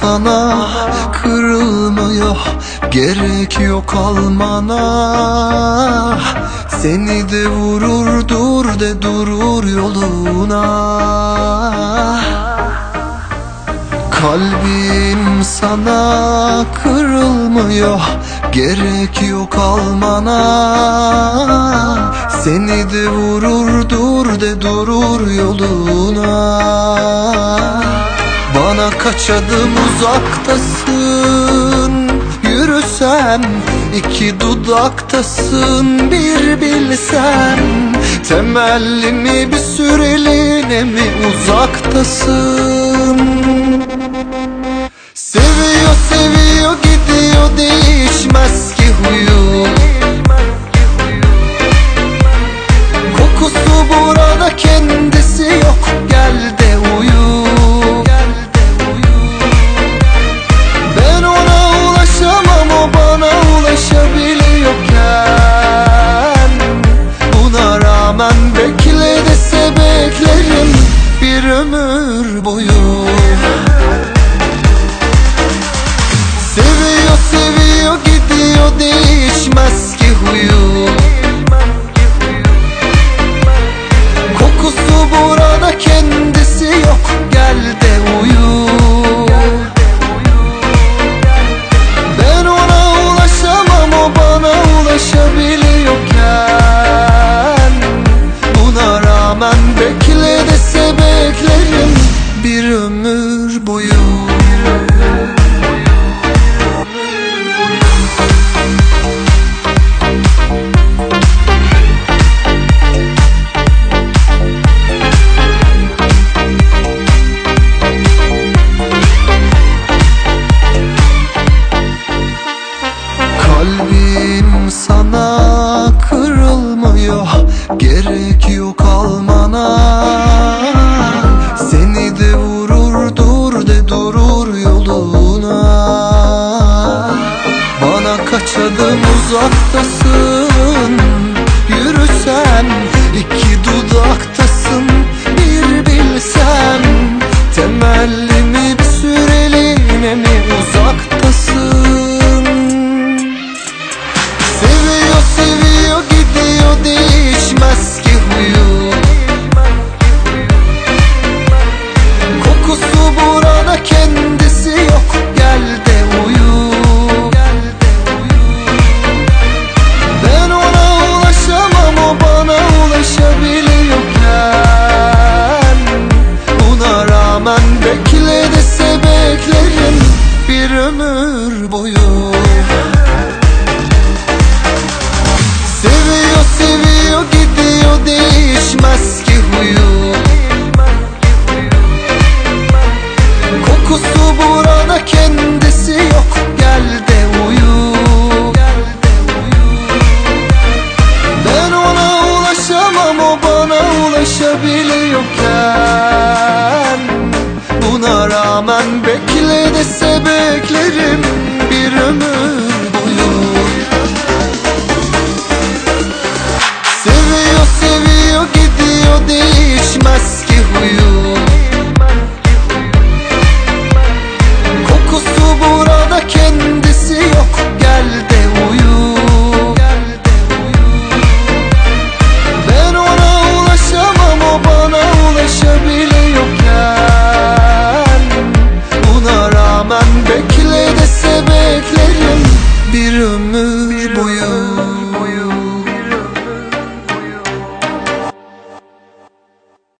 sana kırılmıyor Gerek yok almana. Seni de vurur dur de durur yoluna. Kalbim sana kırılmıyor Gerek yok almana. Seni de vurur dur de durur yoluna Bana kaç adım uzaktasın? Yürüsem iki dudaktasın bir bilsen Temellimi bir süreliğine mi uzaktasın? Seviyor seviyor ömür boyu Kalbim sana kırılmıyor Gerek yok almana kaç adım uzaktasın. Yürüsen iki dudaktasın bekle dese beklerim bir ömür boyu. Seviyor seviyor gidiyor değişmez ki huyu. Kokusu burada kendisi yok. Gel de uyu. Ben ona ulaşamam o bana ulaşabiliyorken Buna rağmen bekle dese